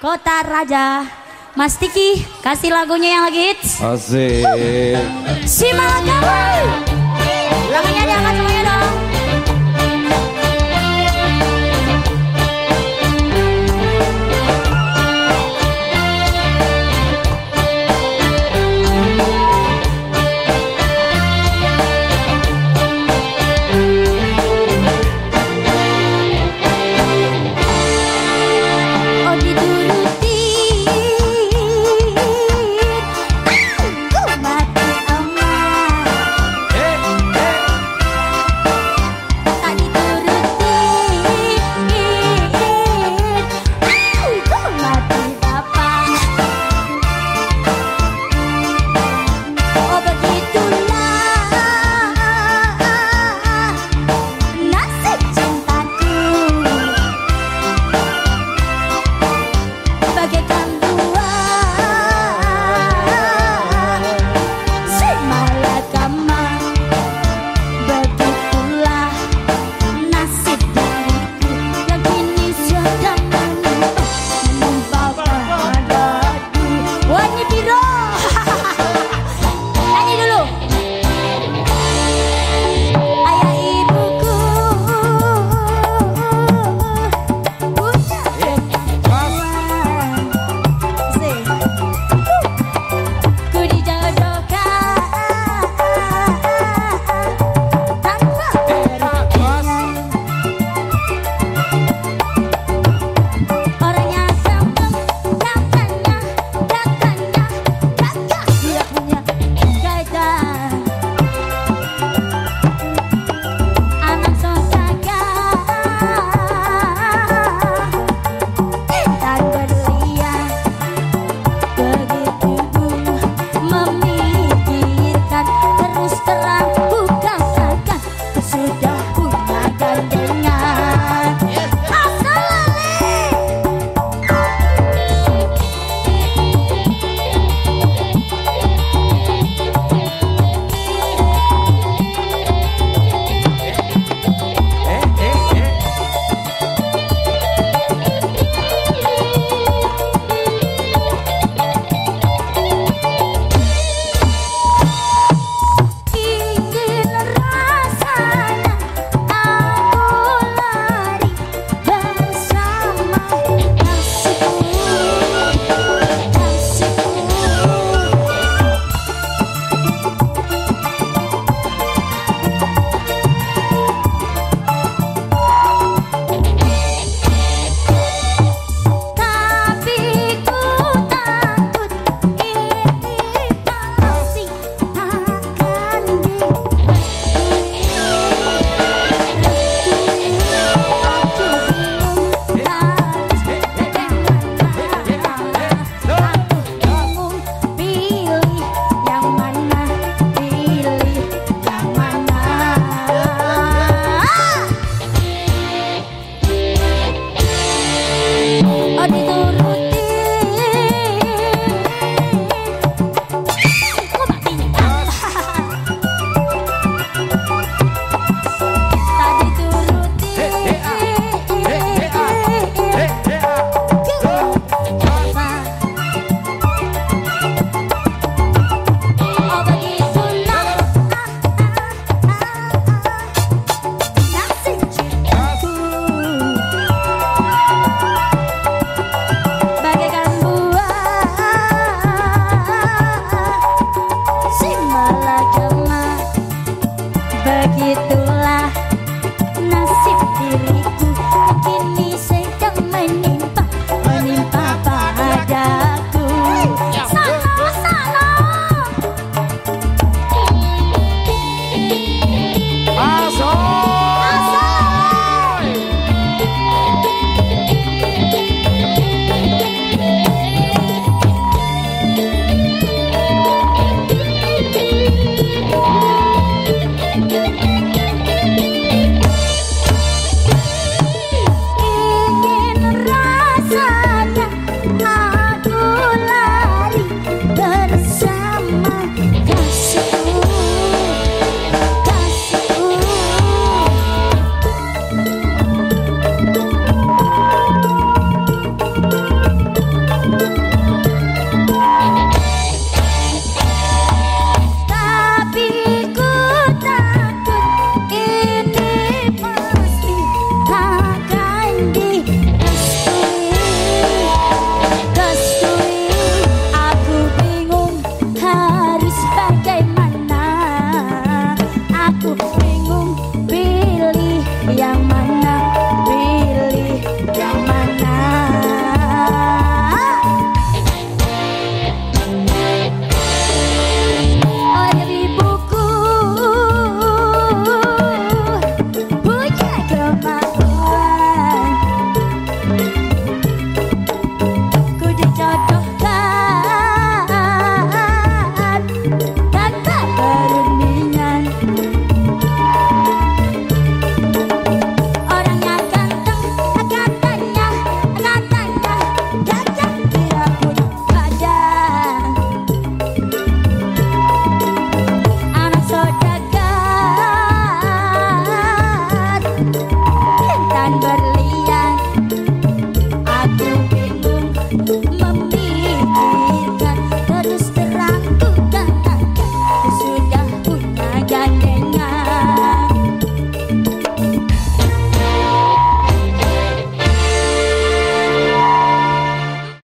Kota Raja. Mas Tiki, kasih lagunya yang lagi hits. Asik. Simak kamu. Lagunya diangkat sama